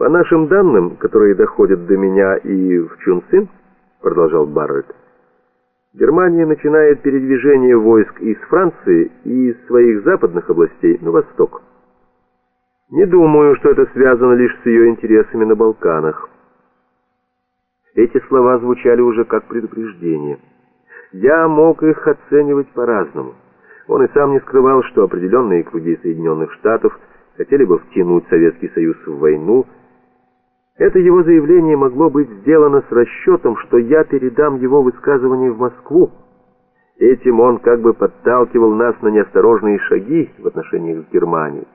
По нашим данным, которые доходят до меня и в Чунцин, продолжал Барретт, Германия начинает передвижение войск из Франции и из своих западных областей на восток. Не думаю, что это связано лишь с ее интересами на Балканах. Эти слова звучали уже как предупреждение. Я мог их оценивать по-разному. Он и сам не скрывал, что определенные круги Соединенных Штатов хотели бы втянуть Советский Союз в войну. Это его заявление могло быть сделано с расчетом, что я передам его высказывание в Москву. Этим он как бы подталкивал нас на неосторожные шаги в отношениях с Германией.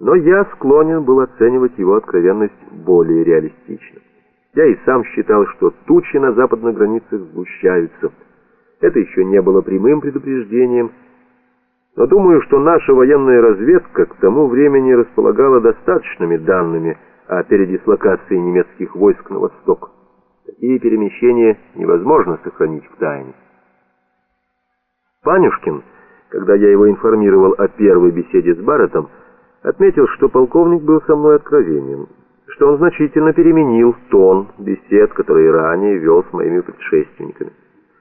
Но я склонен был оценивать его откровенность более реалистично. Я и сам считал, что тучи на западных границах сгущаются. Это еще не было прямым предупреждением, но думаю, что наша военная разведка к тому времени располагала достаточными данными о передислокации немецких войск на восток. Такие перемещения невозможно сохранить в тайне. Панюшкин, когда я его информировал о первой беседе с Барреттом, отметил, что полковник был со мной откровенен, что он значительно переменил тон бесед, которые ранее вел с моими предшественниками,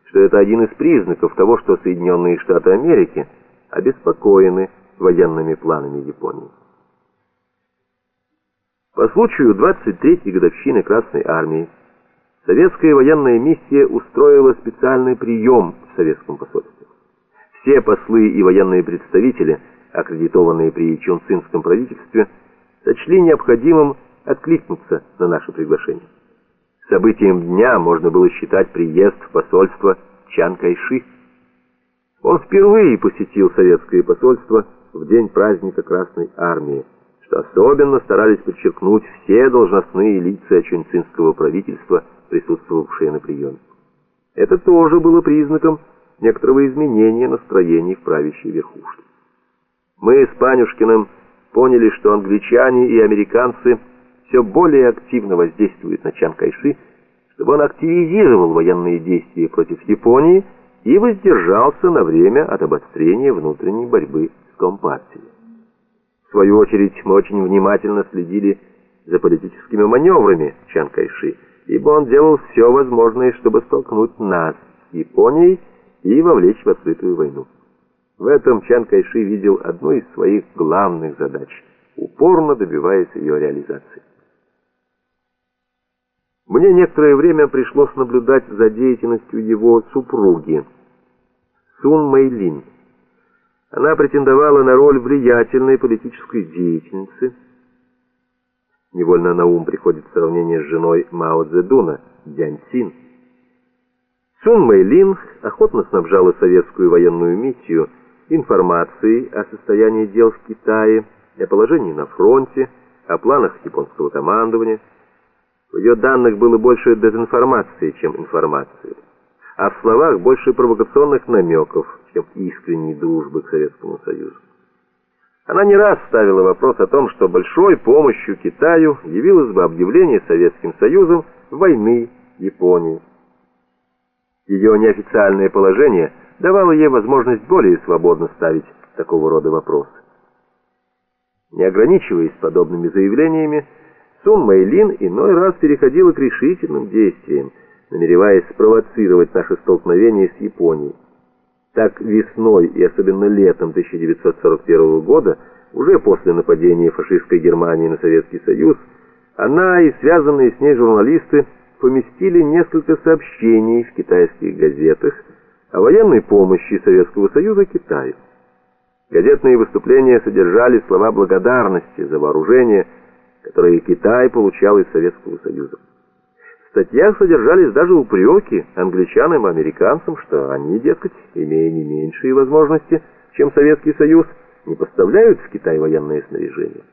что это один из признаков того, что Соединенные Штаты Америки обеспокоены военными планами Японии. По случаю 23-й годовщины Красной Армии советская военная миссия устроила специальный прием в советском посольстве. Все послы и военные представители – аккредитованные при Чунцинском правительстве, сочли необходимым откликнуться на наше приглашение. Событием дня можно было считать приезд в посольство Чан Кайши. Он впервые посетил советское посольство в день праздника Красной Армии, что особенно старались подчеркнуть все должностные лица Чунцинского правительства, присутствовавшие на приеме. Это тоже было признаком некоторого изменения настроений в правящей верхушке. Мы с Панюшкиным поняли, что англичане и американцы все более активно воздействуют на Чан Кайши, чтобы он активизировал военные действия против Японии и воздержался на время от обострения внутренней борьбы с Компартией. В свою очередь, мы очень внимательно следили за политическими маневрами Чан Кайши, ибо он делал все возможное, чтобы столкнуть нас с Японией и вовлечь в открытую войну. В этом Чан Кайши видел одну из своих главных задач, упорно добиваясь ее реализации. Мне некоторое время пришлось наблюдать за деятельностью его супруги, Сун Мэйлин. Она претендовала на роль влиятельной политической деятельницы. Невольно на ум приходит сравнение с женой Мао Цзэдуна, Дянь Цин. Сун Мэйлин охотно снабжала советскую военную миссию – информацией о состоянии дел в Китае, о положении на фронте, о планах японского командования. В ее данных было больше дезинформации, чем информации, а в словах больше провокационных намеков, чем искренней дружбы к Советскому Союзу. Она не раз ставила вопрос о том, что большой помощью Китаю явилось бы объявление Советским Союзом войны Японии. Ее неофициальное положение – давало ей возможность более свободно ставить такого рода вопросы. Не ограничиваясь подобными заявлениями, Сун Мэйлин иной раз переходила к решительным действиям, намереваясь спровоцировать наше столкновение с Японией. Так весной и особенно летом 1941 года, уже после нападения фашистской Германии на Советский Союз, она и связанные с ней журналисты поместили несколько сообщений в китайских газетах, о военной помощи Советского Союза Китаю. Газетные выступления содержали слова благодарности за вооружение, которое Китай получал из Советского Союза. Статьях содержались даже упреки англичанам и американцам, что они, дескать, имея не меньшие возможности, чем Советский Союз, не поставляют в Китай военное снаряжение.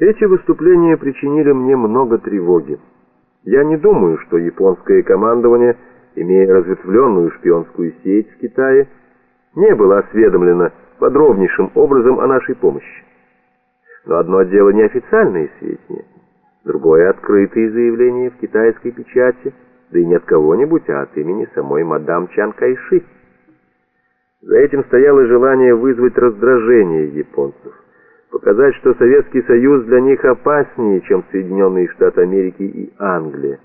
Эти выступления причинили мне много тревоги. Я не думаю, что японское командование – имея разветвленную шпионскую сеть в Китае, не было осведомлено подробнейшим образом о нашей помощи. Но одно дело неофициальные сведения, другое — открытые заявления в китайской печати, да и не от кого-нибудь, а от имени самой мадам Чан Кайши. За этим стояло желание вызвать раздражение японцев, показать, что Советский Союз для них опаснее, чем Соединенные Штаты Америки и Англия.